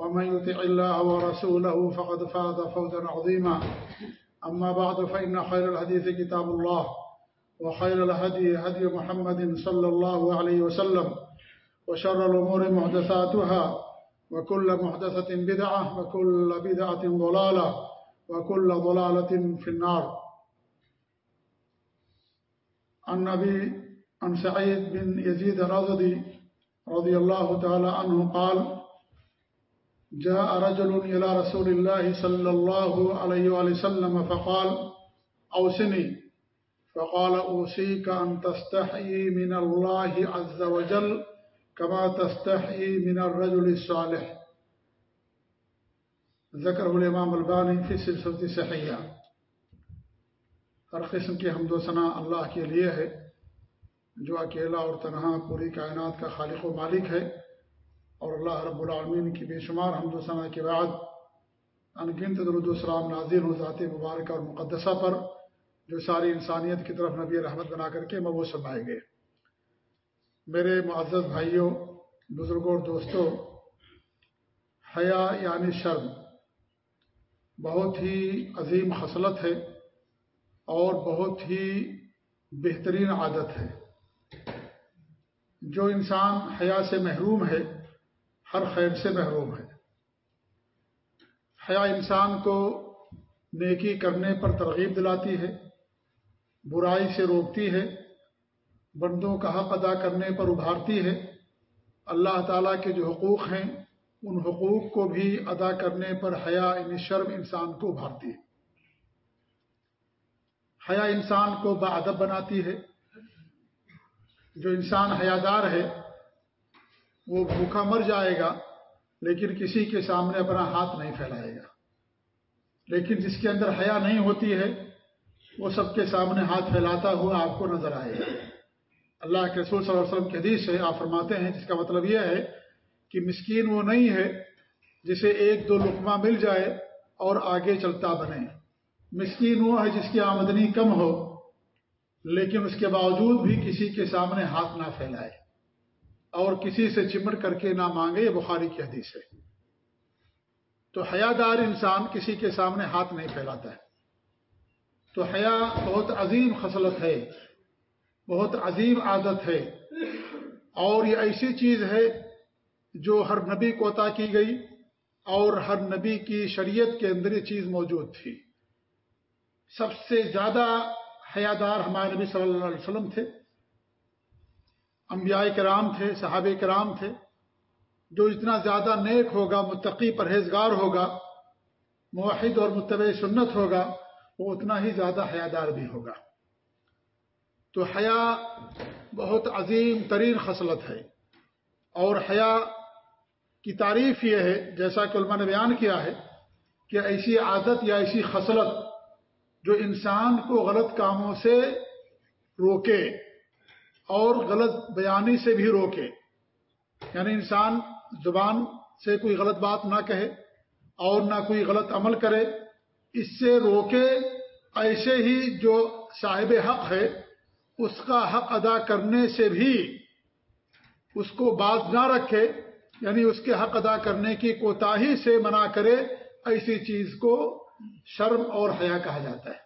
ومن يطع الله ورسوله فقد فاز فوزا عظيما. أما بعد، فإن خير الحديث كتاب الله، وخير الهدي هدي محمد صلى الله عليه وسلم، وشر الأمور محدثاتها، وكل محدثة بدعة، وكل بدعة ضلالة، وكل ضلالة في النار. النبي عن سعيد بن يزيد رضي رضي الله تعالى عنه قال جاء رجل إلى رسول الله صلى الله عليه وسلم فقال أوسني فقال، أوصيك أن تستحيي من الله عز وجل كما تستحيي من الرجل الصالح. ذکر الامام البانی فی سلسلتی صحیحہ۔ ہر قسم کی حمد و ثناء اللہ کے لیے ہے، جو اکیلا اور تنہا پوری کائنات کا خالق و مالک ہے۔ اور اللہ رب العالمین کی بے شمار حمد و ثناء کے بعد انگنت درود السلام نازر و ذات مبارکہ اور مقدسہ پر جو ساری انسانیت کی طرف نبی رحمت بنا کر کے مبوس سمائے گئے۔ میرے معزز بھائیوں، بزرگوں اور دوستوں، حیا یعنی شرم بہت ہی عظیم خصلت ہے اور بہت ہی بہترین عادت ہے۔ جو انسان حیا سے محروم ہے ہر خیر سے محروم ہے۔ حیا انسان کو نیکی کرنے پر ترغیب دلاتی ہے، برائی سے روکتی ہے، بندوں کا حق ادا کرنے پر ابھارتی ہے۔ اللہ تعالیٰ کے جو حقوق ہیں، ان حقوق کو بھی ادا کرنے پر حیا ان شرم انسان کو ابھارتی ہے۔ حیا انسان کو باادب بناتی ہے۔ جو انسان حیادار ہے وہ بھوکا مر جائے گا، لیکن کسی کے سامنے اپنا ہاتھ نہیں پھیلائے گا۔ لیکن جس کے اندر حیا نہیں ہوتی ہے، وہ سب کے سامنے ہاتھ پھیلاتا ہوا آپ کو نظر آئے گا۔ اللہ کے رسول صلی اللہ علیہ وسلم کی حدیث ہے، آپ فرماتے ہیں، جس کا مطلب یہ ہے کہ مسکین وہ نہیں ہے جسے ایک دو لقمہ مل جائے اور آگے چلتا بنے۔ مسکین وہ ہے جس کی آمدنی کم ہو، لیکن اس کے باوجود بھی کسی کے سامنے ہاتھ نہ پھیلائے۔ اور کسی سے چمٹ کر کے نہ مانگے، یہ بخاری کی حدیث ہے۔ تو حیا دار انسان کسی کے سامنے ہاتھ نہیں پھیلاتا ہے۔ تو حیا بہت عظیم خصلت ہے، بہت عظیم عادت ہے۔ اور یہ ایسی چیز ہے جو ہر نبی کو عطا کی گئی، اور ہر نبی کی شریعت کے اندر یہ چیز موجود تھی۔ سب سے زیادہ حیادار ہمارے نبی صلی اللہ علیہ وسلم تھے۔ انبیاء کرام تھے صحاب کرام تھے۔ جو اتنا زیادہ نیک ہوگا، متقی پرہیزگار ہوگا، موحد اور متبع سنت ہوگا، وہ اتنا ہی زیادہ حیادار بھی ہوگا۔ تو حیا بہت عظیم ترین خصلت ہے۔ اور حیا کی تعریف یہ ہے، جیسا کہ علماء نے بیان کیا ہے، کہ ایسی عادت یا ایسی خصلت جو انسان کو غلط کاموں سے روکے۔ اور غلط بیانی سے بھی روکے۔ یعنی انسان زبان سے کوئی غلط بات نہ کہے اور نہ کوئی غلط عمل کرے، اس سے روکے ایسے ہی جو صاحب حق ہے، اس کا حق ادا کرنے سے بھی اس کو باز نہ رکھے یعنی اس کے حق ادا کرنے کی کوتاہی سے منع کرے، ایسی چیز کو شرم اور حیا کہا جاتا ہے۔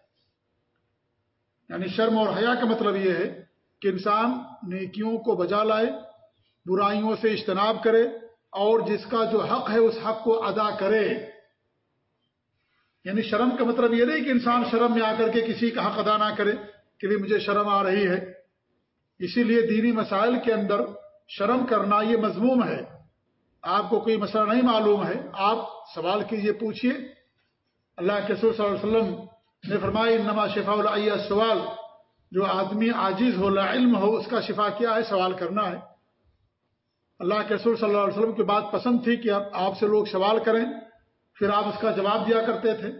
یعنی شرم اور حیا کا مطلب یہ ہے کہ انسان نیکیوں کو بجا لائے، برائیوں سے اجتناب کرے اور جس کا جو حق ہے اس حق کو ادا کرے۔ یعنی شرم کا مطلب یہ نہیں کہ انسان شرم میں آ کر کے کسی کا حق ادا نہ کرے کہ بھی مجھے شرم آ رہی ہے۔ اسی لیے دینی مسائل کے اندر شرم کرنا یہ مضموم ہے۔ آپ کو کوئی مسئلہ نہیں معلوم ہے، آپ سوال کیجیے پوچھیے اللہ کے صلی اللہ علیہ وسلم نے فرمائی نما شفا اللہ سوال جو آدمی عاجز ہو، لا علم ہو، اس کا شفا کیا ہے، سوال کرنا ہے۔ اللہ کے رسول صلی اللہ علیہ وسلم کی بات پسند تھی کہ آپ سے لوگ سوال کریں۔ پھر آپ اس کا جواب دیا کرتے تھے۔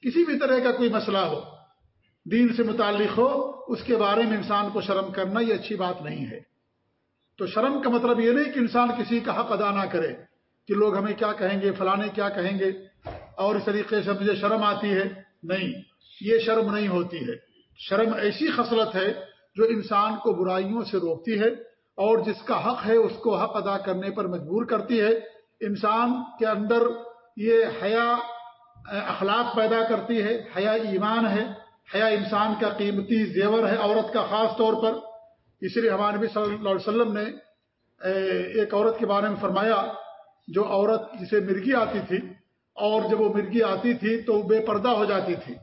کسی بھی طرح کا کوئی مسئلہ ہو، دین سے متعلق ہو، اس کے بارے میں انسان کو شرم کرنا یہ اچھی بات نہیں ہے۔ تو شرم کا مطلب یہ نہیں کہ انسان کسی کا حق ادا نہ کرے کہ لوگ ہمیں کیا کہیں گے، فلانے کیا کہیں گے۔ اور اس طریقے سے مجھے شرم آتی ہے۔ نہیں، یہ شرم نہیں ہوتی ہے۔ شرم ایسی خصلت ہے جو انسان کو برائیوں سے روکتی ہے اور جس کا حق ہے اس کو حق ادا کرنے پر مجبور کرتی ہے۔ انسان کے اندر یہ حیا اخلاق پیدا کرتی ہے، حیا ایمان ہے، حیا انسان کا قیمتی زیور ہے عورت کا خاص طور پر۔ اس لیے ہمارے نبی صلی اللہ علیہ وسلم نے ایک عورت کے بارے میں فرمایا، جو عورت جسے مرگی آتی تھی اور جب وہ مرگی آتی تھی تو بے پردہ ہو جاتی تھی۔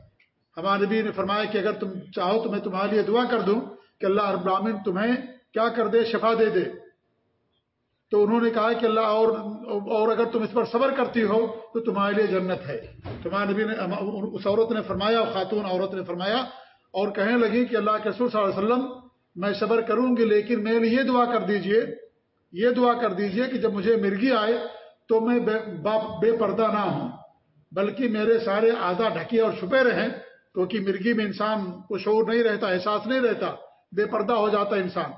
ہمارے نبی نے فرمایا کہ اگر تم چاہو تو میں تمہارے لیے دعا کر دوں کہ اللہ رب العالمین تمہیں کیا کر دے، شفا دے دے۔ تو انہوں نے کہا کہ اللہ اور اور اگر تم اس پر صبر کرتی ہو تو تمہارے لیے جنت ہے۔ تمہارے نبی نے، اس عورت نے فرمایا خاتون عورت نے فرمایا اور کہنے لگی کہ اللہ کے رسول صلی اللہ علیہ وسلم، میں صبر کروں گی لیکن میں نے یہ دعا کر دیجیے، یہ دعا کر دیجیے کہ جب مجھے مرگی آئے تو میں بے پردہ نہ ہوں، بلکہ میرے سارے آزا ڈھکے اور چھپے رہیں۔ کیونکہ مرگی میں انسان کو شعور نہیں رہتا، احساس نہیں رہتا، بے پردہ ہو جاتا انسان۔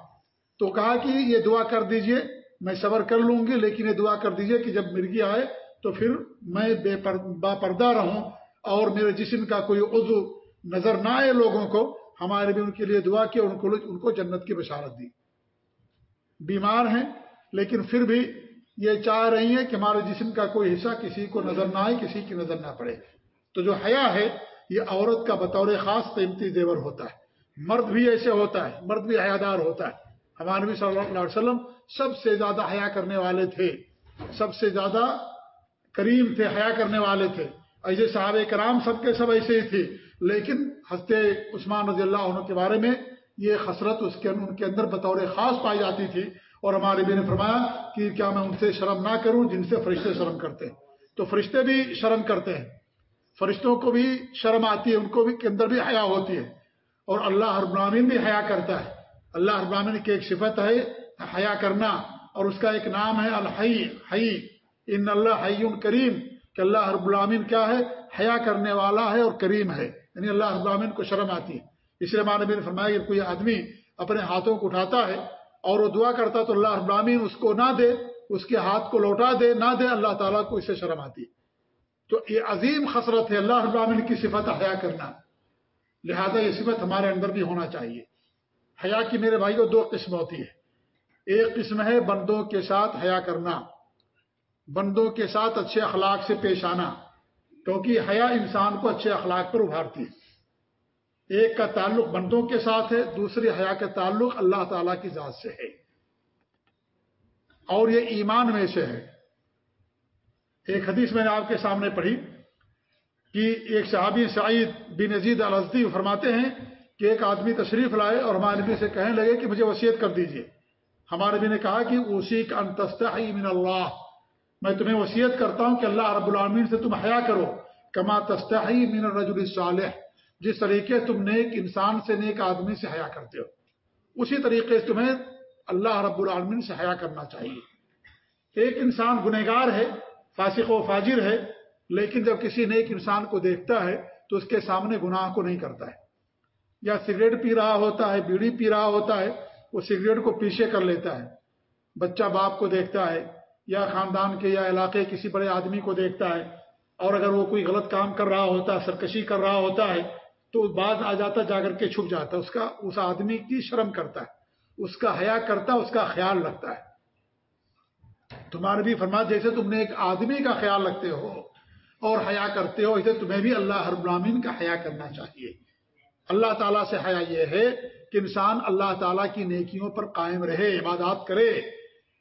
تو کہا کہ یہ دعا کر دیجیے، میں صبر کر لوں گی، لیکن یہ دعا کر دیجیے کہ جب مرگی آئے تو پھر میں بے با پردہ رہوں اور میرے جسم کا کوئی عضو نظر نہ آئے لوگوں کو، ہمارے بھی ان کے لیے دعا کیا، ان کو ان کو جنت کی بشارت دی۔ بیمار ہیں، لیکن پھر بھی یہ چاہ رہی ہیں کہ ہمارے جسم کا کوئی حصہ کسی کو نظر نہ آئے، کسی کی نظر نہ پڑے۔ تو جو حیا ہے یہ عورت کا بطور خاص قیمتی زیور ہوتا ہے۔ مرد بھی ایسے ہوتا ہے، مرد بھی حیادار ہوتا ہے۔ ہمارے نبی صلی اللہ علیہ وسلم سب سے زیادہ حیا کرنے والے تھے۔ سب سے زیادہ کریم تھے، حیا کرنے والے تھے۔ ایسے صحابہ کرام سب کے سب ایسے ہی تھے۔ لیکن ہنستے عثمان رضی اللہ عنہ کے بارے میں یہ خسرت اس کے ان کے اندر بطور خاص پائی جاتی تھی۔ اور ہمارے بھی نے فرمایا کہ کیا میں ان سے شرم نہ کروں جن سے فرشتے شرم کرتے ہیں۔ تو فرشتے بھی شرم کرتے ہیں۔ فرشتوں کو بھی شرم آتی ہے، ان کو بھی، کے اندر بھی حیا ہوتی ہے۔ اور اللہ ہر برامین بھی حیا کرتا ہے۔ اللہ ابامن کی ایک صفت ہے حیا کرنا، اور اس کا ایک نام ہے الحی، حی۔ ان اللہ حی کریم، کہ اللہ رب العامن کیا ہے؟ حیا کرنے والا ہے اور کریم ہے۔ یعنی اللہ رب العامن کو شرم آتی ہے۔ اس لیے مانبی نے فرمایا کہ کوئی آدمی اپنے ہاتھوں کو اٹھاتا ہے اور وہ دعا کرتا تو اللہ رب العامن اس کو نہ دے، اس کے ہاتھ کو لوٹا دے، نہ دے، اللہ تعالیٰ کو اس سے شرم آتی ہے۔ تو یہ عظیم خسرت ہے، اللہ رب کی صفت حیا کرنا۔ لہذا یہ صفت ہمارے اندر بھی ہونا چاہیے۔ حیا کی میرے بھائی کو دو قسم ہوتی ہے۔ ایک قسم ہے بندوں کے ساتھ حیا کرنا۔ بندوں کے ساتھ اچھے اخلاق سے پیش آنا، کیونکہ حیا انسان کو اچھے اخلاق پر ابھارتی ہے۔ ایک کا تعلق بندوں کے ساتھ ہے، دوسری حیا کا تعلق اللہ تعالی کی ذات سے ہے۔ اور یہ ایمان میں سے ہے۔ ایک حدیث میں نے آپ کے سامنے پڑھی کہ ایک صحابی سعید بن نزید الزدی فرماتے ہیں کہ ایک آدمی تشریف لائے اور ہمارے نبی سے کہنے لگے کہ مجھے وصیت کر دیجیے۔ ہمارے نبی نے کہا کہ اسی کا انتستحی من اللہ، میں تمہیں وصیت کرتا ہوں کہ اللہ رب العالمین سے تم حیا کرو، کما تستحی من الرجل الصالح، جس طریقے تم نیک انسان سے نیک آدمی سے حیا کرتے ہو۔ اسی طریقے سے تمہیں اللہ رب العالمین سے حیا کرنا چاہیے۔ ایک انسان گنہگار ہے فاسق و فاجر ہے، لیکن جب کسی نیک انسان کو دیکھتا ہے، تو اس کے سامنے گناہ کو نہیں کرتا ہے۔ یا سگریٹ پی رہا ہوتا ہے، بیڑی پی رہا ہوتا ہے، وہ سگریٹ کو پیچھے کر لیتا ہے۔ بچہ باپ کو دیکھتا ہے، یا خاندان کے یا علاقے کسی بڑے آدمی کو دیکھتا ہے، اور اگر وہ کوئی غلط کام کر رہا ہوتا ہے سرکشی کر رہا ہوتا ہے، تو بعض آ جاتا، جا کر کے چھپ جاتا۔ ہے اس کا، اس آدمی کی شرم کرتا ہے، اس کا حیا کرتا ہے اس کا خیال رکھتا ہے۔ تمہارے بھی فرما جیسے تم نے ایک آدمی کا خیال رکھتے ہو اور حیا کرتے ہو، اسے تمہیں بھی اللہ ہر برامین کا حیا کرنا چاہیے۔ اللہ تعالیٰ سے حیا یہ ہے کہ انسان اللہ تعالیٰ کی نیکیوں پر قائم رہے، عبادات کرے۔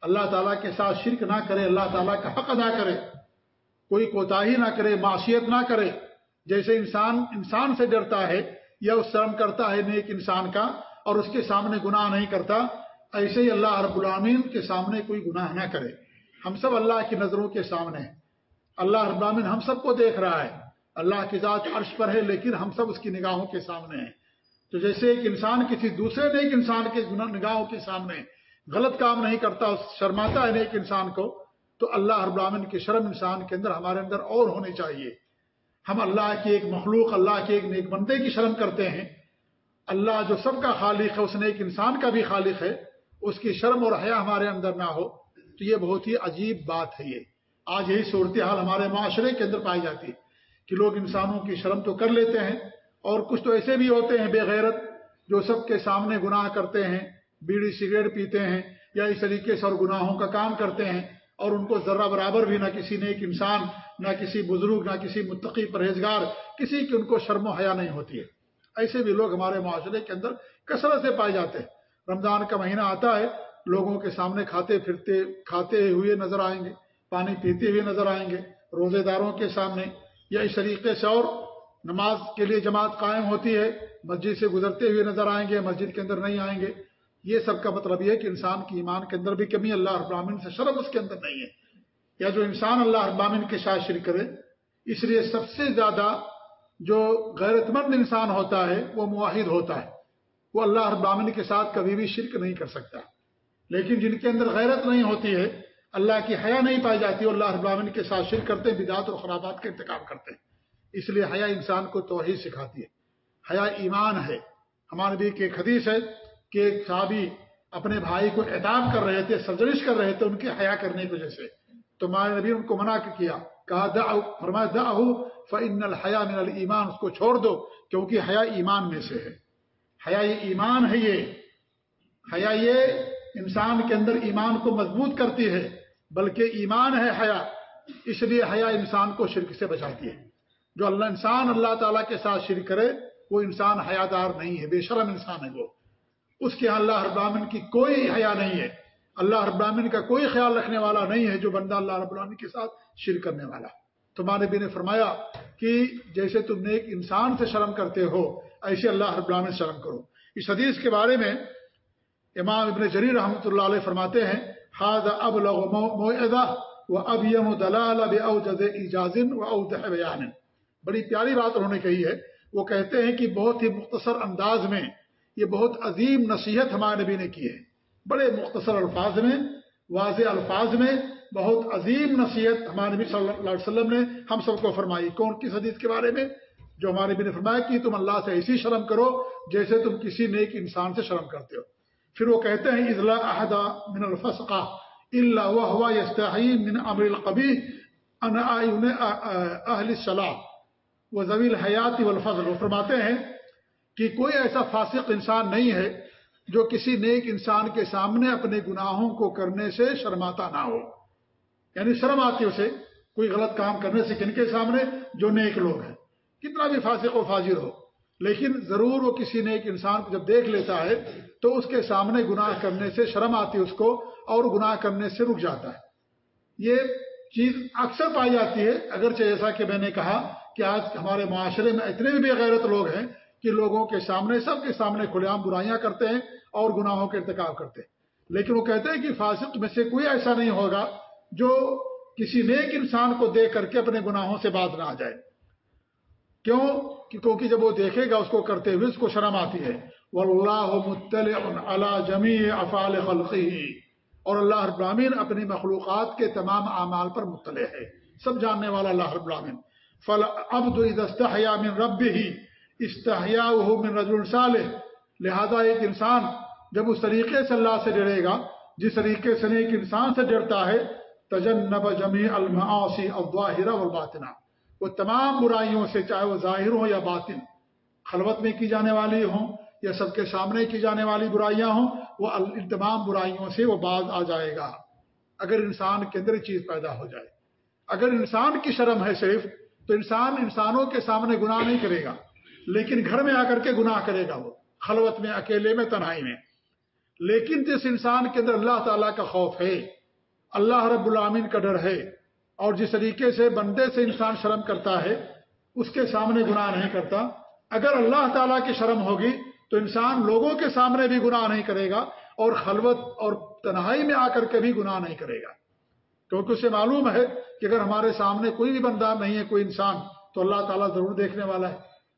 اللہ تعالیٰ کے ساتھ شرک نہ کرے، اللہ تعالیٰ کا حق ادا کرے۔ کوئی کوتاہی نہ کرے معاشیت نہ کرے۔ جیسے انسان انسان سے ڈرتا ہے یا اس شرم کرتا ہے، نیک انسان کا، اور اس کے سامنے گناہ نہیں کرتا ایسے ہی اللہ رب العامین کے سامنے کوئی گناہ نہ کرے۔ ہم سب اللہ کی نظروں کے سامنے ہیں۔ اللہ رب العامین ہم سب کو دیکھ رہا ہے۔ اللہ کی ذات عرش پر ہے، لیکن ہم سب اس کی نگاہوں کے سامنے ہیں۔ تو جیسے ایک انسان کسی دوسرے نیک انسان کے نگاہوں کے سامنے غلط کام نہیں کرتا، شرماتا ہے نیک انسان کو، تو اللہ رب العامن کی شرم انسان کے اندر، ہمارے اندر اور ہونی چاہیے۔ ہم اللہ کی ایک مخلوق، اللہ کے ایک نیک بندے کی شرم کرتے ہیں۔ اللہ جو سب کا خالق ہے، اس نے ایک انسان کا بھی خالق ہے۔ اس کی شرم اور حیا ہمارے اندر نہ ہو، تو یہ بہت ہی عجیب بات ہے یہ۔ آج یہی صورتحال ہمارے معاشرے کے اندر پائی جاتی ہے کہ لوگ انسانوں کی شرم تو کر لیتے ہیں اور کچھ تو ایسے بھی ہوتے ہیں بے غیرت جو سب کے سامنے گناہ کرتے ہیں، بیڑی سگریٹ پیتے ہیں یا اس طریقے سے اور گناہوں کا کام کرتے ہیں اور ان کو ذرہ برابر بھی نہ کسی نیک انسان، نہ کسی بزرگ، نہ کسی متقی پرہیزگار، کسی کی ان کو شرم و حیا نہیں ہوتی ہے۔ ایسے بھی لوگ ہمارے معاشرے کے اندر کثرت سے پائے جاتے ہیں۔ رمضان کا مہینہ آتا ہے، لوگوں کے سامنے کھاتے پھرتے، کھاتے ہوئے نظر آئیں گے، پانی پیتے ہوئے نظر آئیں گے، روزے داروں کے سامنے یا اس طریقے سے اور نماز کے لیے جماعت قائم ہوتی ہے، مسجد سے گزرتے ہوئے نظر آئیں گے، مسجد کے اندر نہیں آئیں گے۔ یہ سب کا مطلب یہ ہے کہ انسان کی ایمان کے اندر بھی کمی، اللہ ابراہین سے شرم اس کے اندر نہیں ہے۔ یا جو انسان اللہ ابامن کے ساتھ شرک کرے، اس لیے سب سے زیادہ جو غیرت مند انسان ہوتا ہے، وہ معاہد ہوتا ہے۔ وہ اللہ ابامن کے ساتھ کبھی بھی شرک نہیں کر سکتا۔ لیکن جن کے اندر غیرت نہیں ہوتی ہے، اللہ کی حیا نہیں پائی جاتی، وہ اللہ ابامن کے ساتھ شرک کرتے بدعت اور خرابات کا انتخاب کرتے ہیں۔ اس لیے حیا انسان کو توحید سکھاتی ہے۔ حیا ایمان ہے۔ ہمارے بھی ایک حدیث ہے کہ ایک صحابی اپنے بھائی کو اعتاب کر رہے تھے سرجرش کر رہے تھے ان کے حیا کرنے کی وجہ سے۔ تو ماں نبی ان کو منع کیا، کہا دا فرمایا دا فن الحیا من المان اس کو چھوڑ دو، کیونکہ حیا ایمان میں سے ہے۔ حیا ایمان ہے یہ۔ حیا یہ انسان کے اندر ایمان کو مضبوط کرتی ہے، بلکہ ایمان ہے حیا، اس لیے حیا انسان کو شرک سے بچاتی ہے۔ جو اللہ، انسان اللہ تعالیٰ کے ساتھ شرک کرے، وہ انسان حیادار نہیں ہے، بے شرم انسان ہے وہ۔ اس کے اللہ ابامن کی کوئی حیا نہیں ہے۔ اللہ ابامن کا کوئی خیال رکھنے والا نہیں ہے جو بندہ اللہ رب العالمین کے ساتھ شرک کرنے والا۔ تمہارے بھی نے فرمایا کہ جیسے تم نے ایک انسان سے شرم کرتے ہو ایسے اللہ رب العالمین شرم کرو۔ اس حدیث کے بارے میں امام ابن جریر رحمۃ اللہ علیہ فرماتے ہیں ہاد اب لغا و اب یم دلال اب ایجازن و او بیان. بڑی پیاری بات انہوں نے کہی ہے۔ وہ کہتے ہیں کہ بہت ہی مختصر انداز میں یہ بہت عظیم نصیحت ہمارے نبی نے کی ہے۔ بڑے مختصر الفاظ میں، واضح الفاظ میں بہت عظیم نصیحت ہمارے نبی صلی اللہ علیہ وسلم نے ہم سب کو فرمائی۔ کون، کس حدیث کے بارے میں؟ جو ہمارے نبی نے فرمایا کہ تم اللہ سے ایسی شرم کرو جیسے تم کسی نیک انسان سے شرم کرتے ہو۔ پھر وہ کہتے ہیں اضلاع احدا من الفسقہ اللہ ہوا یستحی من امر القبی اہل صلاح وہ زویل حیات والفضل۔ وہ فرماتے ہیں کہ کوئی ایسا فاسق انسان نہیں ہے جو کسی نیک انسان کے سامنے اپنے گناہوں کو کرنے سے شرماتا نہ ہو۔ یعنی شرم آتی اسے، کوئی غلط کام کرنے سے کن کے سامنے؟ جو نیک لوگ ہیں۔ کتنا بھی فاسق و فاجر ہو، لیکن ضرور وہ کسی نیک انسان کو جب دیکھ لیتا ہے، تو اس کے سامنے گناہ کرنے سے شرم آتی اس کو، اور گناہ کرنے سے رک جاتا ہے۔ یہ چیز اکثر پائی جاتی ہے، اگرچہ جیسا کہ میں نے کہا کہ آج ہمارے معاشرے میں اتنے بھی بے غیرت لوگ ہیں کہ لوگوں کے سامنے، سب کے سامنے کھلے عام برائیاں کرتے ہیں اور گناہوں کے ارتکاب کرتے ہیں۔ لیکن وہ کہتے ہیں کہ فاسق میں سے کوئی ایسا نہیں ہوگا جو کسی نیک انسان کو دیکھ کر کے اپنے گناہوں سے بات نہ آ جائے۔ کیوں؟ کیونکہ جب وہ دیکھے گا، اس کو کرتے ہوئے اس کو شرم آتی ہے۔ وہ اللہ مطلع جمی افال خلقی اور اللہ ابراہین اپنی مخلوقات کے تمام اعمال پر مطلع ہے۔ سب جاننے والا اللہ ابراہین فل اب استحیا من رب ہی من رجل صالح۔ لہذا ایک انسان جب اس طریقے سے اللہ سے ڈرے گا، جس طریقے سے ایک انسان سے ڈرتا ہے، تجنب جمی المعاصی الظاہر والباطنہ وہ تمام برائیوں سے چاہے وہ ظاہر ہوں یا باطن، خلوت میں کی جانے والی ہوں یا سب کے سامنے کی جانے والی برائیاں ہوں، وہ ان تمام برائیوں سے وہ باز آ جائے گا۔ اگر انسان کے اندر چیز پیدا ہو جائے، اگر انسان کی شرم ہے صرف، تو انسان انسانوں کے سامنے گناہ نہیں کرے گا، لیکن گھر میں آ کر کے گناہ کرے گا وہ، خلوت میں، اکیلے میں، تنہائی میں۔ لیکن جس انسان کے اندر اللہ تعالیٰ کا خوف ہے، اللہ رب العامین کا ڈر ہے اور جس طریقے سے بندے سے انسان شرم کرتا ہے، اس کے سامنے گناہ نہیں کرتا۔ اگر اللہ تعالیٰ کی شرم ہوگی، تو انسان لوگوں کے سامنے بھی گناہ نہیں کرے گا اور خلوت اور تنہائی میں آ کر کے بھی گناہ نہیں کرے گا۔ کیونکہ اسے معلوم ہے کہ اگر ہمارے سامنے کوئی بھی بندہ نہیں ہے، کوئی انسان، تو اللہ تعالیٰ ضرور دیکھنے والا ہے۔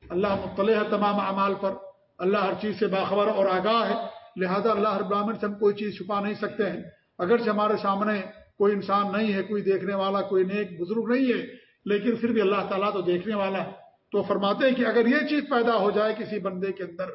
اللہ مطلع ہے تمام اعمال پر۔ اللہ ہر چیز سے باخبر اور آگاہ ہے۔ لہذا اللہ ہر براہمن سے ہم کوئی چیز چھپا نہیں سکتے ہیں۔ اگرچہ ہمارے سامنے کوئی انسان نہیں ہے، کوئی دیکھنے والا، کوئی نیک بزرگ نہیں ہے، لیکن پھر بھی اللہ تعالیٰ تو دیکھنے والا تو فرماتے ہیں کہ اگر یہ چیز پیدا ہو جائے کسی بندے کے اندر،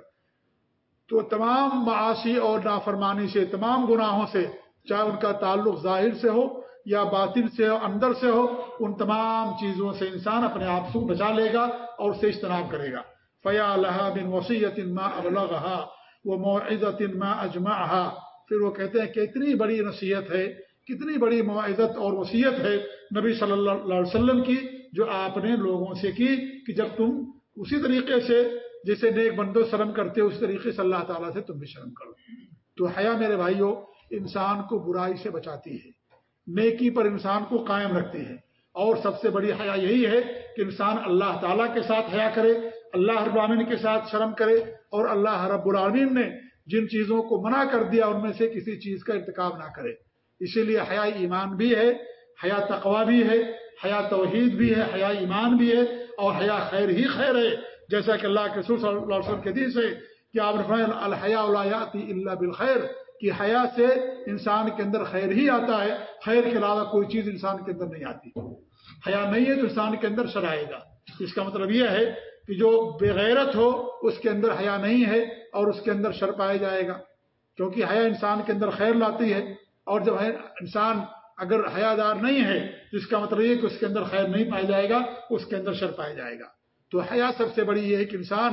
تو تمام معاشی اور نافرمانی سے، تمام گناہوں سے، چاہے ان کا تعلق ظاہر سے ہو یا باطن سے ہو، اندر سے ہو، ان تمام چیزوں سے انسان اپنے آپ کو بچا لے گا اور اسے اجتناب کرے گا۔ فیا اللہ بن وسیعت ما ابلغا وہ معزت ما اجما پھر وہ کہتے ہیں کہ اتنی بڑی نصیحت ہے کتنی بڑی معزت اور وصیت ہے نبی صلی اللہ علیہ وسلم کی جو آپ نے لوگوں سے کی کہ جب تم اسی طریقے سے جیسے نیک بندو شرم کرتے ہو، اس طریقے سے اللہ تعالیٰ سے تم بھی شرم کرو۔ تو حیا میرے بھائیوں انسان کو برائی سے بچاتی ہے۔ نیکی پر انسان کو قائم رکھتی ہے۔ اور سب سے بڑی حیا یہی ہے کہ انسان اللہ تعالیٰ کے ساتھ حیا کرے، اللہ رب العالمین کے ساتھ شرم کرے اور اللہ رب العالمین نے جن چیزوں کو منع کر دیا، ان میں سے کسی چیز کا ارتکاب نہ کرے۔ اسی لیے حیا ایمان بھی ہے، حیا تقوا بھی ہے، حیا توحید بھی ہے، حیا ایمان بھی ہے اور حیا خیر ہی خیر ہے۔ جیسا کہ اللہ کے سور صلی اللہ علیہ وسلم کے دن سے کہ آپ نے الحیا الیاتی اللہ بالخیر، کہ حیا سے انسان کے اندر خیر ہی آتا ہے، خیر کے علاوہ کوئی چیز انسان کے اندر نہیں آتی۔ حیا نہیں ہے تو انسان کے اندر شر آئے گا۔ اس کا مطلب یہ ہے کہ جو بغیرت ہو، اس کے اندر حیا نہیں ہے اور اس کے اندر شر پایا جائے گا۔ کیونکہ حیا انسان کے اندر خیر لاتی ہے۔ اور جب انسان اگر حیا دار نہیں ہے تو اس کا مطلب یہ کہ اس کے اندر خیر نہیں پایا جائے گا، اس کے اندر شر پایا جائے گا۔ تو حیا سب سے بڑی یہ ہے کہ انسان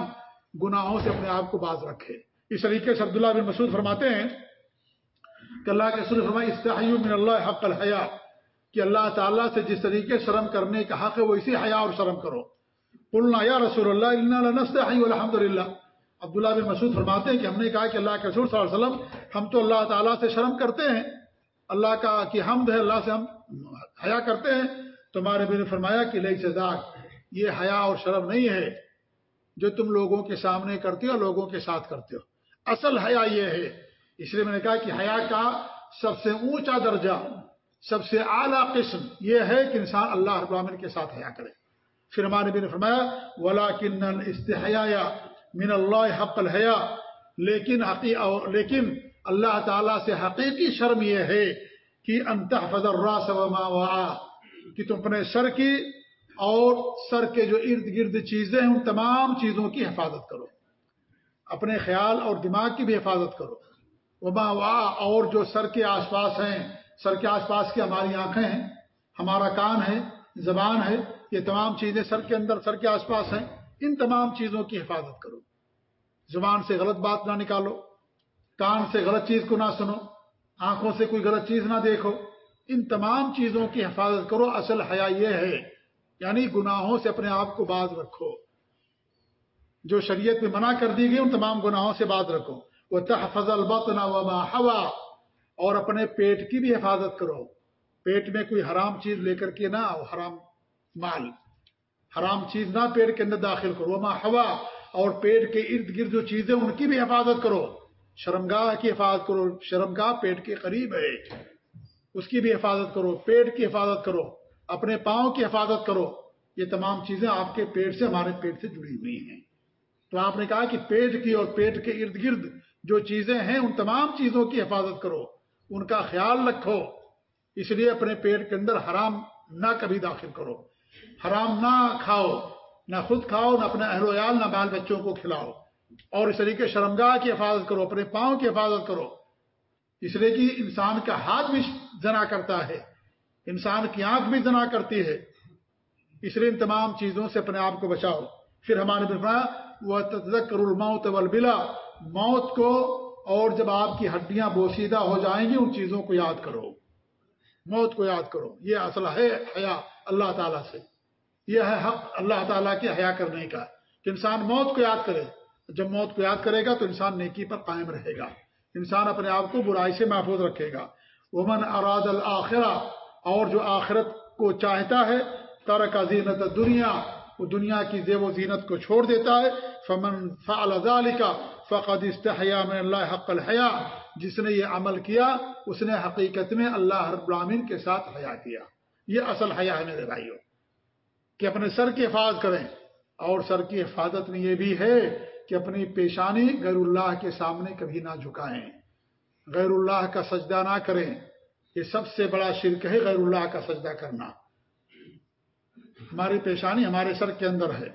گناہوں سے اپنے آپ کو باز رکھے۔ اس طریقے سے عبداللہ بن مسعود فرماتے ہیں کہ اللہ کے سر فرمائے من اللہ حق الحیا کہ اللہ تعالیٰ سے جس طریقے شرم کرنے کا حق ہے، وہ اسی حیا اور شرم کرو۔ قلنا، یا رسول اللہ الحمد للہ عبداللہ بن مسعود فرماتے ہیں کہ ہم نے کہا کہ اللہ کے رسول صلی اللہ علیہ وسلم، ہم تو اللہ تعالیٰ سے شرم کرتے ہیں۔ اللہ کا کہ حمد ہے، اللہ سے ہم حیا کرتے ہیں۔ تو ہمارے بھی نے فرمایا کہ لئی سزاق یہ حیا اور شرم نہیں ہے جو تم لوگوں کے سامنے کرتے ہو لوگوں کے ساتھ کرتے ہو۔ اصل حیا یہ ہے۔ اس لیے میں نے کہا کہ حیا کا سب سے اونچا درجہ، سب سے اعلیٰ قسم یہ ہے کہ انسان اللہ رب کے ساتھ حیا کرے۔ پھر ہمارے بھی نے فرمایا ولا کن استحیا من اللہ حق الحیا لیکن لیکن اللہ تعالیٰ سے حقیقی شرم یہ ہے کہ انتہ فضر راس وما کہ تم اپنے سر کی اور سر کے جو ارد گرد چیزیں ہیں، ان تمام چیزوں کی حفاظت کرو۔ اپنے خیال اور دماغ کی بھی حفاظت کرو۔ وما وا اور جو سر کے آس پاس ہیں، سر کے آس پاس کی ہماری آنکھیں ہیں، ہمارا کان ہے، زبان ہے، یہ تمام چیزیں سر کے اندر، سر کے آس پاس ہیں، ان تمام چیزوں کی حفاظت کرو۔ زبان سے غلط بات نہ نکالو۔ کان سے غلط چیز کو نہ سنو، آنکھوں سے کوئی غلط چیز نہ دیکھو۔ ان تمام چیزوں کی حفاظت کرو، اصل حیا یہ ہے یعنی گناہوں سے اپنے آپ کو باز رکھو۔ جو شریعت میں منع کر دی گئی، ان تمام گناہوں سے باز رکھو۔ وہ تحفظ البطن وما ہوا اور اپنے پیٹ کی بھی حفاظت کرو۔ پیٹ میں کوئی حرام چیز لے کر کے نہ آؤ، حرام مال۔ حرام چیز نہ پیٹ کے اندر داخل کرو۔ وما ہوا اور پیٹ کے ارد گرد جو چیزیں، ان کی بھی حفاظت کرو۔ شرمگاہ کی حفاظت کرو، شرمگاہ پیٹ کے قریب ہے۔ اس کی بھی حفاظت کرو، پیٹ کی حفاظت کرو، اپنے پاؤں کی حفاظت کرو۔ یہ تمام چیزیں آپ کے پیٹ سے، ہمارے پیٹ سے جڑی ہوئی ہیں۔ تو آپ نے کہا کہ پیٹ کی اور پیٹ کے ارد گرد جو چیزیں ہیں، ان تمام چیزوں کی حفاظت کرو۔ ان کا خیال رکھو۔ اس لیے اپنے پیٹ کے اندر حرام نہ کبھی داخل کرو۔ حرام نہ کھاؤ، نہ خود کھاؤ، نہ اپنے اہل ویال نہ بال بچوں کو کھلاؤ۔ اور اس طریقے شرمگاہ کی حفاظت کرو، اپنے پاؤں کی حفاظت کرو۔ اس لیے کہ انسان کا ہاتھ بھی جنا کرتا ہے، انسان کی آنکھ بھی زنا کرتی ہے۔ اس لیے ان تمام چیزوں سے اپنے آپ کو بچاؤ۔ پھر ہمارے فرمایا وہ تذکر الموت والبلا۔ موت کو اور جب آپ کی ہڈیاں بوسیدہ ہو جائیں گی، ان چیزوں کو یاد کرو۔ موت کو یاد کرو۔ یہ اصل ہے حیا اللہ تعالیٰ سے۔ یہ ہے حق اللہ تعالیٰ کے حیا کرنے کا۔ کہ انسان موت کو یاد کرے۔ جب موت کو یاد کرے گا تو انسان نیکی پر قائم رہے گا۔ انسان اپنے آپ کو برائی سے محفوظ رکھے گا۔ ومن اراد الآخرہ اور جو آخرت کو چاہتا ہے، ترک زینت دنیا وہ دنیا کی زیب و زینت کو چھوڑ دیتا ہے۔ فمن فعل ذلك فقد استحیا من اللہ حق الحیا جس نے یہ عمل کیا، اس نے حقیقت میں اللہ رب العالمین کے ساتھ حیا کیا۔ یہ اصل حیا ہے میرے بھائیوں کہ اپنے سر کی حفاظت کریں۔ اور سر کی حفاظت میں یہ بھی ہے کہ اپنی پیشانی غیر اللہ کے سامنے کبھی نہ جھکائیں۔ غیر اللہ کا سجدہ نہ کریں۔ یہ سب سے بڑا شرک ہے غیر اللہ کا سجدہ کرنا۔ ہماری پیشانی ہمارے سر کے اندر ہے۔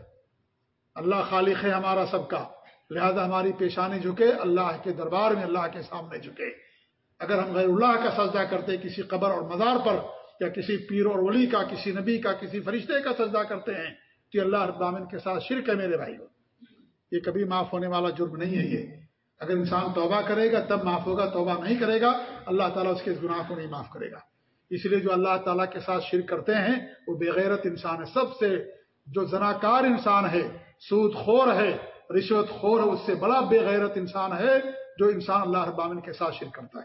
اللہ خالق ہے ہمارا سب کا۔ لہذا ہماری پیشانی جھکے، اللہ کے دربار میں اللہ کے سامنے جھکے۔ اگر ہم غیر اللہ کا سجدہ کرتے کسی قبر اور مزار پر، یا کسی پیر اور ولی کا، کسی نبی کا، کسی فرشتے کا سجدہ کرتے ہیں، تو اللہ ابامن کے ساتھ شرک ہے میرے بھائی یہ کبھی معاف ہونے والا جرم نہیں ہے یہ۔ اگر انسان توبہ کرے گا، تب معاف ہوگا، توبہ نہیں کرے گا، اللہ تعالیٰ اس کے گناہ کو نہیں معاف کرے گا۔ اس لیے جو اللہ تعالیٰ کے ساتھ شرک کرتے ہیں، وہ بےغیرت انسان ہے۔ سب سے جو زناکار انسان ہے، سود خور ہے، رشوت خور ہے، اس سے بڑا بے غیرت انسان ہے جو انسان اللہ ابامن کے ساتھ شرک کرتا ہے۔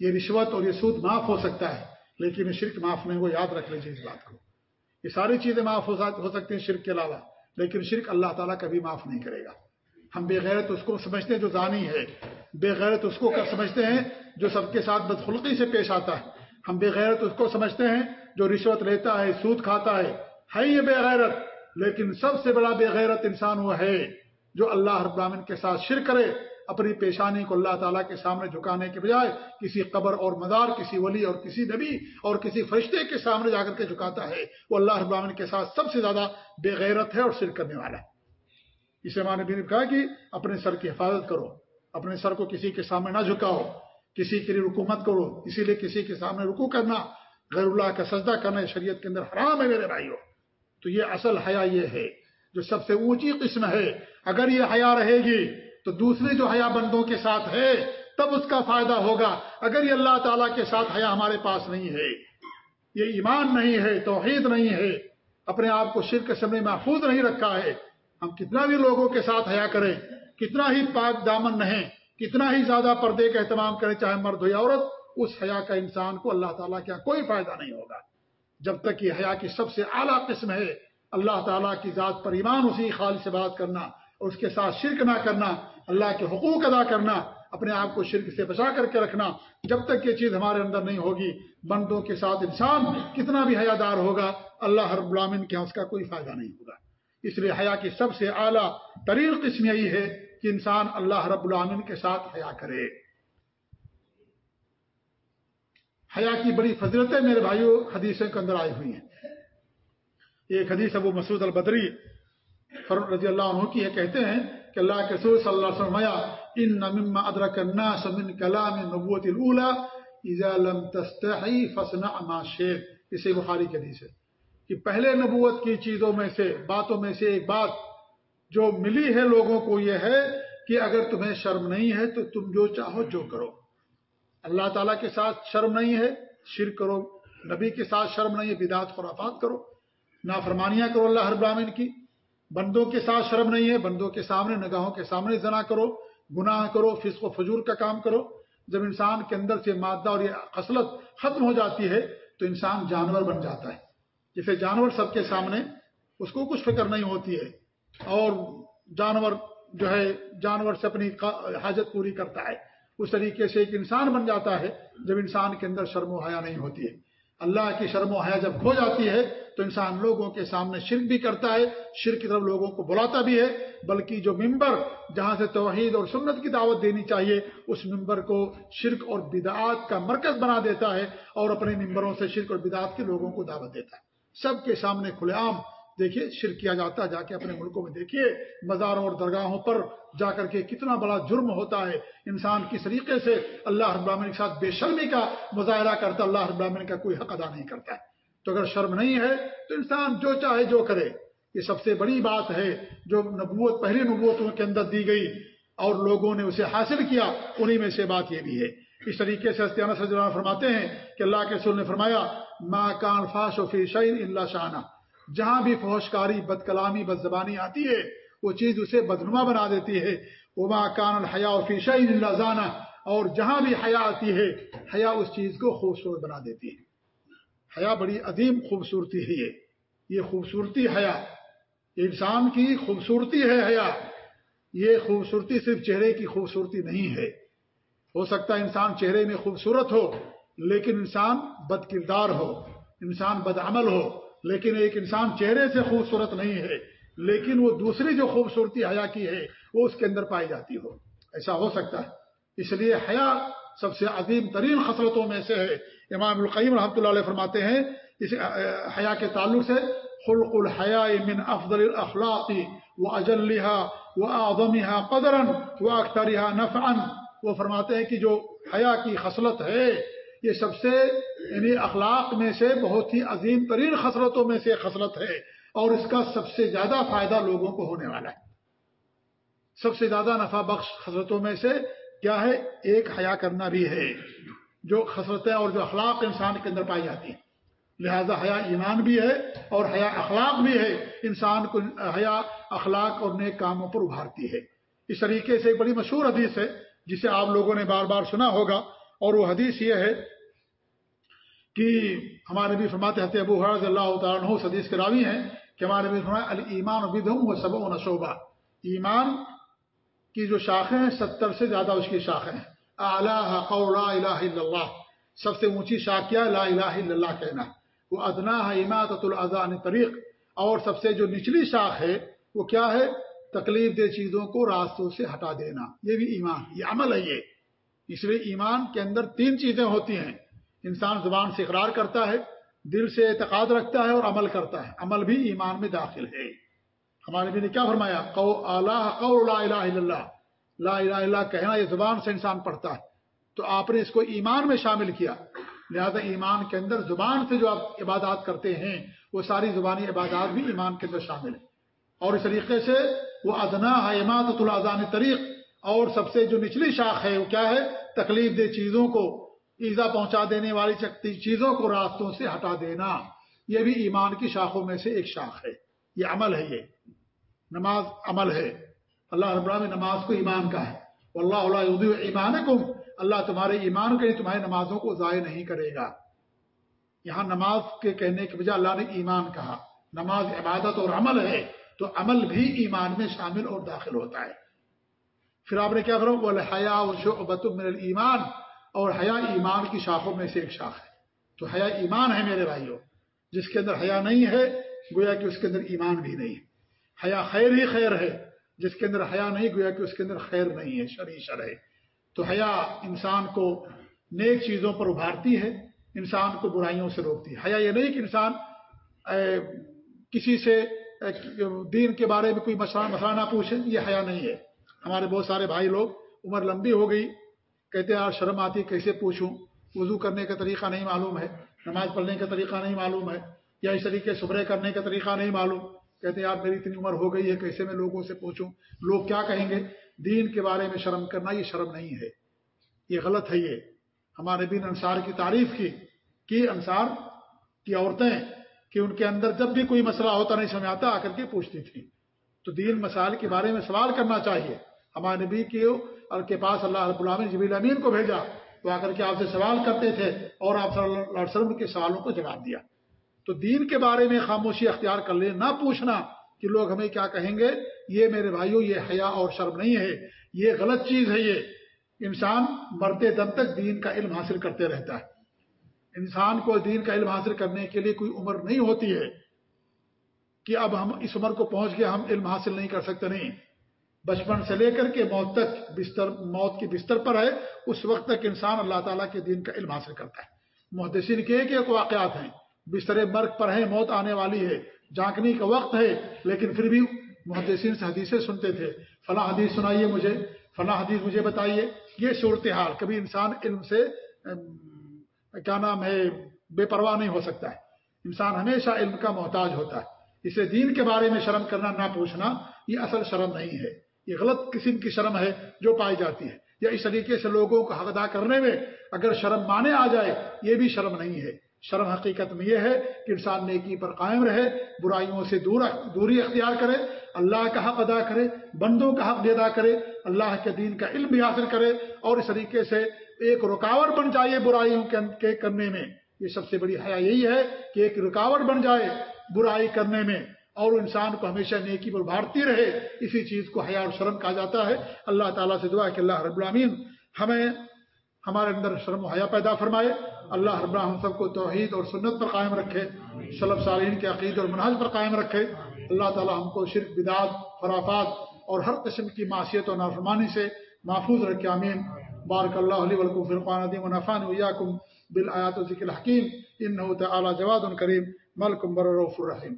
یہ رشوت اور یہ سود معاف ہو سکتا ہے، لیکن شرک معاف نہیں، وہ یاد رکھ لیجیے اس بات کو۔ یہ ساری چیزیں معاف ہو سکتی ہیں شرک کے علاوہ۔ لیکن شرک اللہ تعالیٰ کبھی معاف نہیں کرے گا۔ ہم بے غیرت اس کو سمجھتے ہیں جو زانی ہے۔ بے غیرت اس کو سمجھتے ہیں؟ جو سب کے ساتھ بدخلقی سے پیش آتا ہے۔ ہم بے غیرت اس کو سمجھتے ہیں جو رشوت لیتا ہے، سود کھاتا ہے۔ ہے یہ بے غیرت؟ لیکن سب سے بڑا بے غیرت انسان وہ ہے جو اللہ ابراہین کے ساتھ شرک کرے۔ اپنی پیشانی کو اللہ تعالیٰ کے سامنے جھکانے کے بجائے کسی قبر اور مدار، کسی ولی اور کسی نبی اور کسی فرشتے کے سامنے جا کر کے جھکاتا ہے، وہ اللہ ابراہین کے ساتھ سب سے زیادہ بے غیرت ہے اور شر کرنے والا ہے۔ اسے ہمارے نبی نے کہا کہ اپنے سر کی حفاظت کرو، اپنے سر کو کسی کے سامنے نہ جھکاؤ، کسی کے لیے رکومت کرو، اسی لیے کسی کے سامنے رکو کرنا، غیر اللہ کا سجدہ کرنا شریعت کے اندر حرام ہے میرے بھائیوں تو یہ اصل حیا یہ ہے، جو سب سے اونچی قسم ہے۔ اگر یہ حیا رہے گی تو دوسری جو حیا بندوں کے ساتھ ہے، تب اس کا فائدہ ہوگا۔ اگر یہ اللہ تعالیٰ کے ساتھ حیا ہمارے پاس نہیں ہے، یہ ایمان نہیں ہے، توحید نہیں ہے، اپنے آپ کو شرک سمے محفوظ نہیں رکھا ہے، ہم کتنا بھی لوگوں کے ساتھ حیا کریں، کتنا ہی پاک دامن رہیں کتنا ہی زیادہ پردے کا اہتمام کرے چاہے مرد ہو یا عورت، اس حیا کا انسان کو اللہ تعالیٰ کیا کوئی فائدہ نہیں ہوگا۔ جب تک یہ حیا کی سب سے اعلیٰ قسم ہے، اللہ تعالیٰ کی ذات پر ایمان اسی خال سے بات کرنا اور اس کے ساتھ شرک نہ کرنا اللہ کے حقوق ادا کرنا، اپنے آپ کو شرک سے بچا کر کے رکھنا، جب تک یہ چیز ہمارے اندر نہیں ہوگی، بندوں کے ساتھ انسان کتنا بھی حیا دار ہوگا، اللہ ہر غلامن کے اس کا کوئی فائدہ نہیں ہوگا۔ اس لیے حیا کی سب سے اعلیٰ ترین قسم یہی ہے کہ انسان اللہ رب العامن کے ساتھ حیا کرے۔ حیا کی بڑی فضرتیں میرے بھائیوں حدیثوں کے اندر آئی ہوئی ہیں۔ ایک حدیث ابو مسعود البدری فرق رضی اللہ عنہ کی یہ کہتے ہیں کہ اللہ کے سور صلی اللہ علیہ وسلم ان مما ادرک الناس من کلام نبوت الاولى اذا لم تستحي فصنع ما شئت اسے بخاری کی حدیث ہے کہ پہلے نبوت کی چیزوں میں سے، باتوں میں سے ایک بات جو ملی ہے لوگوں کو یہ ہے کہ اگر تمہیں شرم نہیں ہے تو تم جو چاہو جو کرو۔ اللہ تعالیٰ کے ساتھ شرم نہیں ہے، شرک کرو۔ نبی کے ساتھ شرم نہیں ہے، بدعت، خرافات کرو۔ نافرمانیاں کرو اللہ ہر براہین کی۔ بندوں کے ساتھ شرم نہیں ہے، بندوں کے سامنے، نگاہوں کے سامنے زنا کرو، گناہ کرو، فسق و فجور کا کام کرو۔ جب انسان کے اندر سے مادہ اور یہ خصلت ختم ہو جاتی ہے تو انسان جانور بن جاتا ہے۔ جیسے جانور سب کے سامنے، اس کو کچھ فکر نہیں ہوتی ہے۔ اور جانور جو ہے، جانور سے اپنی حاجت پوری کرتا ہے۔ اس طریقے سے ایک انسان بن جاتا ہے جب انسان کے اندر شرم و حیا نہیں ہوتی ہے۔ اللہ کی شرم و حیا جب کھو جاتی ہے تو انسان لوگوں کے سامنے شرک بھی کرتا ہے، شرک کی طرف لوگوں کو بلاتا بھی ہے، بلکہ جو ممبر جہاں سے توحید اور سنت کی دعوت دینی چاہیے، اس ممبر کو شرک اور بدعات کا مرکز بنا دیتا ہے اور اپنے ممبروں سے شرک اور بدعات کے لوگوں کو دعوت دیتا ہے۔ سب کے سامنے کھلے عام، دیکھیے شرک کیا جاتا ہے، جا کے اپنے ملکوں میں دیکھیے، مزاروں اور درگاہوں پر جا کر کے کتنا بڑا جرم ہوتا ہے۔ انسان کس طریقے سے اللہ ابراہین کے ساتھ بے شرمی کا مظاہرہ کرتا اللہ ابراہین کا کوئی حق ادا نہیں کرتا ہے۔ تو اگر شرم نہیں ہے تو انسان جو چاہے جو کرے۔ یہ سب سے بڑی بات ہے جو نبوت، پہلی نبوتوں کے اندر دی گئی اور لوگوں نے اسے حاصل کیا، انہی میں سے بات یہ بھی ہے۔ اس طریقے سے فرماتے ہیں کہ اللہ کے سر نے فرمایا ماں کان فاش و فی شعین اللہ شانہ جہاں بھی فوشکاری بد کلامی بد زبانی آتی ہے، وہ چیز اسے بدنما بنا دیتی ہے۔ وہ ماں کان الحیا فی شعین اللہ زانہ اور جہاں بھی حیا آتی ہے حیا اس چیز کو خوبصورت بنا دیتی ہے۔ حیا بڑی عظیم خوبصورتی ہے یہ۔ یہ خوبصورتی حیا انسان کی خوبصورتی ہے حیا۔ یہ خوبصورتی صرف چہرے کی خوبصورتی نہیں ہے۔ ہو سکتا ہے انسان چہرے میں خوبصورت ہو، لیکن انسان بد کردار ہو، انسان بد عمل ہو، لیکن ایک انسان چہرے سے خوبصورت نہیں ہے۔ لیکن وہ دوسری جو خوبصورتی حیا کی ہے، وہ اس کے اندر پائی جاتی ہو۔ ایسا ہو سکتا ہے۔ اس لیے حیا سب سے عظیم ترین خصلتوں میں سے ہے۔ امام القیم رحمۃ اللہ علیہ فرماتے ہیں، اس حیا کے تعلق سے، خلق الحیا من افضل الاخلاق و اجلحا و اعظمها قدرا و اخترها نفعا۔ وہ فرماتے ہیں کہ جو حیا کی خصلت ہے، یہ سب سے یعنی اخلاق میں سے بہت ہی عظیم ترین خصلتوں میں سے خصلت ہے، اور اس کا سب سے زیادہ فائدہ لوگوں کو ہونے والا ہے۔ سب سے زیادہ نفع بخش خصلتوں میں سے کیا ہے؟ ایک حیا کرنا بھی ہے۔ جو خصلتیں اور جو اخلاق انسان کے اندر پائی جاتی ہیں۔ لہذا حیا ایمان بھی ہے اور حیا اخلاق بھی ہے، انسان کو حیا اخلاق اور نیک کاموں پر ابھارتی ہے۔ اس طریقے سے ایک بڑی مشہور حدیث ہے، جسے آپ لوگوں نے بار بار سنا ہوگا۔ اور وہ حدیث یہ ہے کہ ہمارے بھی فرماتے ہیں ابو حرض اللہ تعالیٰ حدیث کے راوی ہیں کہ ہمارے بھی فرمایا المان و سب و نشوبہ ایمان کی جو شاخیں ہیں، ستر سے زیادہ اس کی شاخیں ہیں۔ اعلیٰ قول الہ الا اللہ۔ سب سے اونچی شاخ کیا لا الہ الا اللہ کہنا۔ وہ ادنا ہے اماطۃ الزان طریق۔ اور سب سے جو نچلی شاخ ہے، وہ کیا ہے؟ تکلیف دہ چیزوں کو راستوں سے ہٹا دینا۔ یہ بھی ایمان، یہ عمل ہے یہ۔ اس لیے ایمان کے اندر تین چیزیں ہوتی ہیں۔ انسان زبان سے اقرار کرتا ہے، دل سے اعتقاد رکھتا ہے اور عمل کرتا ہے۔ عمل بھی ایمان میں داخل ہے۔ ہمارے بھی نے کیا فرمایا؟ قو قول لا الہ الا اللہ۔ لا الہ الا کہنا یہ زبان سے انسان پڑھتا ہے۔ تو آپ نے اس کو ایمان میں شامل کیا۔ لہذا ایمان کے اندر زبان سے جو آپ عبادات کرتے ہیں، وہ ساری زبانی عبادات بھی ایمان کے اندر شامل ہیں۔ اور اس طریقے سے وہ ادنا ہے اماط الزان طریق۔ اور سب سے جو نچلی شاخ ہے، وہ کیا ہے؟ تکلیف دہ چیزوں کو، ایزا پہنچا دینے والی چیزوں کو راستوں سے ہٹا دینا۔ یہ بھی ایمان کی شاخوں میں سے ایک شاخ ہے۔ یہ عمل ہے یہ۔ نماز عمل ہے۔ اللہ رب العالمین نماز کو ایمان کا ہے۔ اللہ علیہ ایمان کو اللہ تمہارے ایمان کے تمہاری نمازوں کو ضائع نہیں کرے گا۔ یہاں نماز کے کہنے کے بجائے اللہ نے ایمان کہا۔ نماز عبادت اور عمل ہے، تو عمل بھی ایمان میں شامل اور داخل ہوتا ہے۔ پھر آپ نے کیا کرو وہ حیا اور شعبت من ایمان اور حیا ایمان کی شاخوں میں سے ایک شاخ ہے۔ تو حیا ایمان ہے میرے بھائیوں، جس کے اندر حیا نہیں ہے، گویا کہ اس کے اندر ایمان بھی نہیں ہے۔ حیا خیر ہی خیر ہے۔ جس کے اندر حیا نہیں، گویا کہ اس کے اندر خیر نہیں ہے شرع شر ہے۔ تو حیا انسان کو نیک چیزوں پر ابھارتی ہے، انسان کو برائیوں سے روکتی ہے۔ حیا یہ نہیں کہ انسان کسی سے دین کے بارے میں کوئی مسئلہ مسئلہ نہ پوچھے، یہ حیا نہیں ہے۔ ہمارے بہت سارے بھائی لوگ، عمر لمبی ہو گئی، کہتے ہیں یار شرم آتی، کیسے پوچھوں؟ وضو کرنے کا طریقہ نہیں معلوم ہے، نماز پڑھنے کا طریقہ نہیں معلوم ہے، یا اس طریقے صبرے کرنے کا طریقہ نہیں معلوم۔ کہتے ہیں یار میری اتنی عمر ہو گئی ہے، کیسے میں لوگوں سے پوچھوں؟ لوگ کیا کہیں گے؟ دین کے بارے میں شرم کرنا یہ شرم نہیں ہے۔ یہ غلط ہے یہ۔ ہمارے بین انصار کی تعریف کی کہ انصار کی عورتیں کہ ان کے اندر جب بھی کوئی مسئلہ ہوتا نہیں سمجھ آتا، آ کر کے پوچھتی تھی تو دین مسائل کے بارے میں سوال کرنا چاہیے۔ ہمارے نبی کی کے پاس اللہ رب العالمین جبیل امین کو بھیجا تو آ کر کے آپ سے سوال کرتے تھے اور آپ صلی اللہ علیہ وسلم کے سوالوں کو جواب دیا۔ تو دین کے بارے میں خاموشی اختیار کر لیں، نہ پوچھنا کہ لوگ ہمیں کیا کہیں گے۔ یہ میرے بھائیوں یہ حیا اور شرم نہیں ہے۔ یہ غلط چیز ہے یہ۔ انسان مرتے دم تک دین کا علم حاصل کرتے رہتا ہے۔ انسان کو دین کا علم حاصل کرنے کے لیے کوئی عمر نہیں ہوتی ہے کہ اب ہم اس عمر کو پہنچ گیا ہم علم حاصل نہیں کر سکتے، نہیں۔ بچپن سے لے کر کے موت تک بستر، موت کی بستر پر ہے، اس وقت تک انسان اللہ تعالیٰ کے دین کا علم حاصل کرتا ہے۔ محدثین کے ایک ایک واقعات ہیں۔ بستر مرگ پر ہے موت آنے والی ہے۔ جانکنے کا وقت ہے، لیکن پھر بھی محدثین سے حدیثیں سنتے تھے۔ فلاں حدیث سنائیے مجھے، فلاں حدیث مجھے بتائیے۔ یہ صورتحال، کبھی انسان علم سے کیا نام ہے، بے پرواہ نہیں ہو سکتا ہے۔ انسان ہمیشہ علم کا محتاج ہوتا ہے۔ اسے دین کے بارے میں شرم کرنا، نہ پوچھنا، یہ اصل شرم نہیں ہے۔ یہ غلط قسم کی شرم ہے جو پائی جاتی ہے۔ یا اس طریقے سے لوگوں کو حق ادا کرنے میں اگر شرم مانے آ جائے، یہ بھی شرم نہیں ہے۔ شرم حقیقت میں یہ ہے کہ انسان نیکی پر قائم رہے، برائیوں سے دور دوری اختیار کرے، اللہ کا حق ادا کرے، بندوں کا حق ادا کرے، اللہ کے دین کا علم بھی حاصل کرے اور اس طریقے سے ایک رکاوٹ بن جائے برائیوں کے کرنے میں۔ یہ سب سے بڑی حیا یہی ہے کہ ایک رکاوٹ بن جائے برائی کرنے میں اور انسان کو ہمیشہ نیکی پر بھارتی رہے، اسی چیز کو حیا اور شرم کہا جاتا ہے۔ اللہ تعالیٰ سے دعا کہ اللہ رب العامین ہمیں، ہمارے اندر شرم و حیا پیدا فرمائے اللہ رب ہم سب کو توحید اور سنت پر قائم رکھے صلب صالین کے عقید اور منحج پر قائم رکھے۔ اللہ تعالیٰ ہم کو شرک بدعات خرافات اور ہر قسم کی معاشیت و نافرمانی سے محفوظ رکھے امین بارک اللہ علیہ ولکم فرقان عدیم و نفان ویاکم بالآیات و ذکر الحکیم۔ انہو تعالی جواد کریم، ملکم برروف الرحیم۔